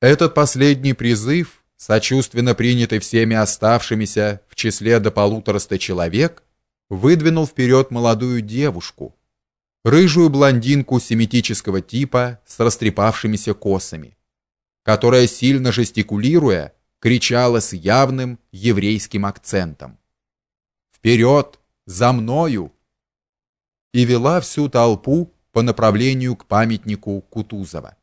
Этот последний призыв, сочувственно принятый всеми оставшимися в числе до полутораста человек, выдвинул вперед молодую девушку, рыжую блондинку семитического типа с растрепавшимися косами, которая сильно жестикулируя кричала с явным еврейским акцентом: "Вперед, за мною!" и вела всю толпу по направлению к памятнику Кутузова.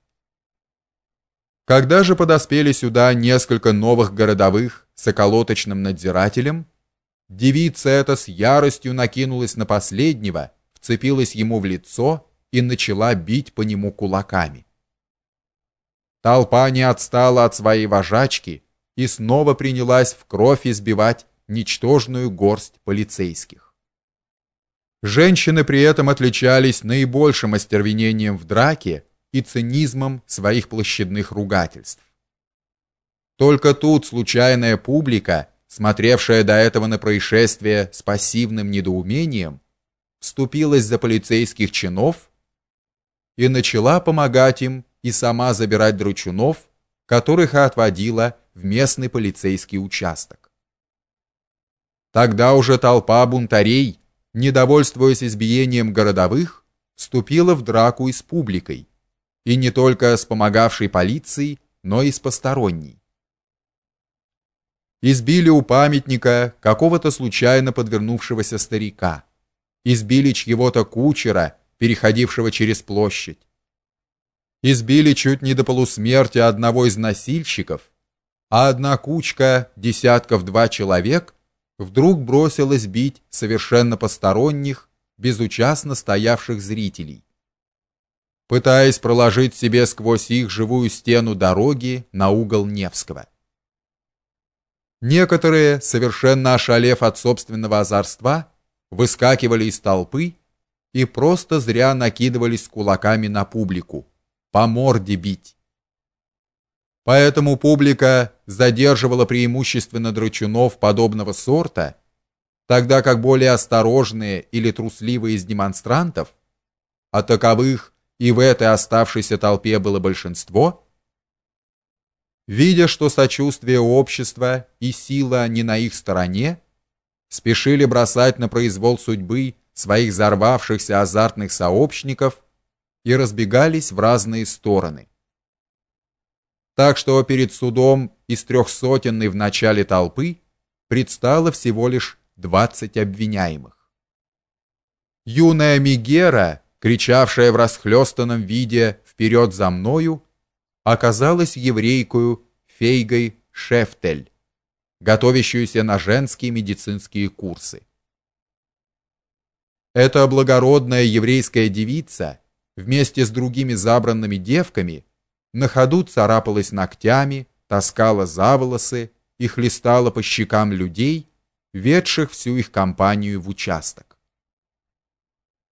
Когда же подоспели сюда несколько новых городовых с околоточным надзирателем, девица эта с яростью накинулась на последнего, вцепилась ему в лицо и начала бить по нему кулаками. Толпа не отстала от своей вожачки и снова принялась в кровь избивать ничтожную горсть полицейских. Женщины при этом отличались наибольшим остервенением в драке и цинизмом своих площадных ругательств. Только тут случайная публика, смотревшая до этого на происшествие с пассивным недоумением, вступилась за полицейских чинов и начала помогать им и сама забирать дручунов, которых отводила в местный полицейский участок. Тогда уже толпа бунтарей, недовольствуясь избиением городовых, вступила в драку и с публикой и не только с помогавшей полицией, но и с посторонней. Избили у памятника какого-то случайно подвернувшегося старика. Избили чьего-то кучера, переходившего через площадь. Избили чуть не до полусмерти одного из носильщиков, а одна кучка, десятков два человек, вдруг бросилась бить совершенно посторонних, безучастно стоявших зрителей пытаясь проложить себе сквозь их живую стену дороги на угол Невского. Некоторые, совершенно ошалев от собственного озорства, выскакивали из толпы и просто зря накидывались кулаками на публику, по морде бить. Поэтому публика задерживала преимущественно драчунов подобного сорта, тогда как более осторожные или трусливые из демонстрантов, а таковых и в этой оставшейся толпе было большинство, видя, что сочувствие общества и сила не на их стороне, спешили бросать на произвол судьбы своих взорвавшихся азартных сообщников и разбегались в разные стороны. Так что перед судом из трехсотенной в начале толпы предстало всего лишь 20 обвиняемых. Юная Мигера кричавшая в расхлёстанном виде вперед за мною, оказалась еврейкою Фейгой Шефтель, готовящуюся на женские медицинские курсы. Эта благородная еврейская девица вместе с другими забранными девками на ходу царапалась ногтями, таскала за волосы и хлестала по щекам людей, ведших всю их компанию в участок.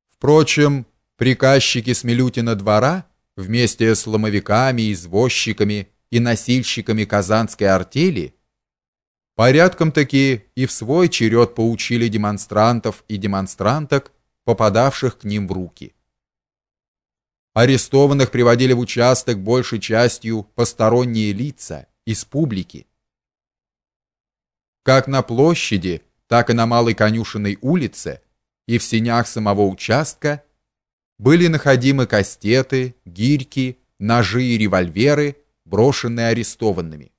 Впрочем, Приказчики Смилютина двора вместе с ломовиками, извозчиками и носильщиками казанской артели порядком таки и в свой черед поучили демонстрантов и демонстранток, попадавших к ним в руки. Арестованных приводили в участок большей частью посторонние лица из публики. Как на площади, так и на Малой Конюшенной улице и в сенях самого участка были находимы кастеты, гирьки, ножи и револьверы, брошенные арестованными.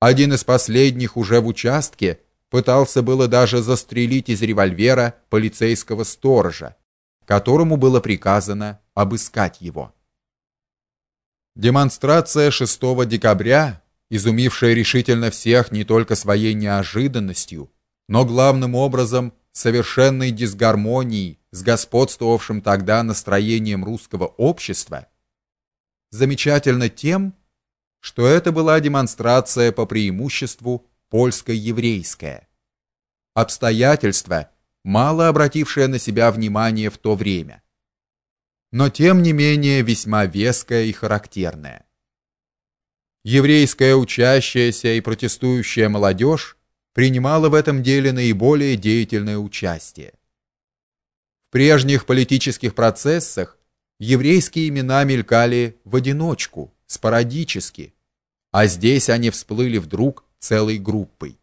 Один из последних уже в участке пытался было даже застрелить из револьвера полицейского сторожа, которому было приказано обыскать его. Демонстрация 6 декабря, изумившая решительно всех не только своей неожиданностью, но главным образом совершенной дисгармонией с господствовавшим тогда настроением русского общества, замечательно тем, что это была демонстрация по преимуществу польско-еврейская. Обстоятельство, мало обратившее на себя внимание в то время, но тем не менее весьма веское и характерное. Еврейская учащаяся и протестующая молодежь принимала в этом деле наиболее деятельное участие. Прежних политических процессах еврейские имена мелькали в одиночку, спорадически, а здесь они всплыли вдруг целой группой.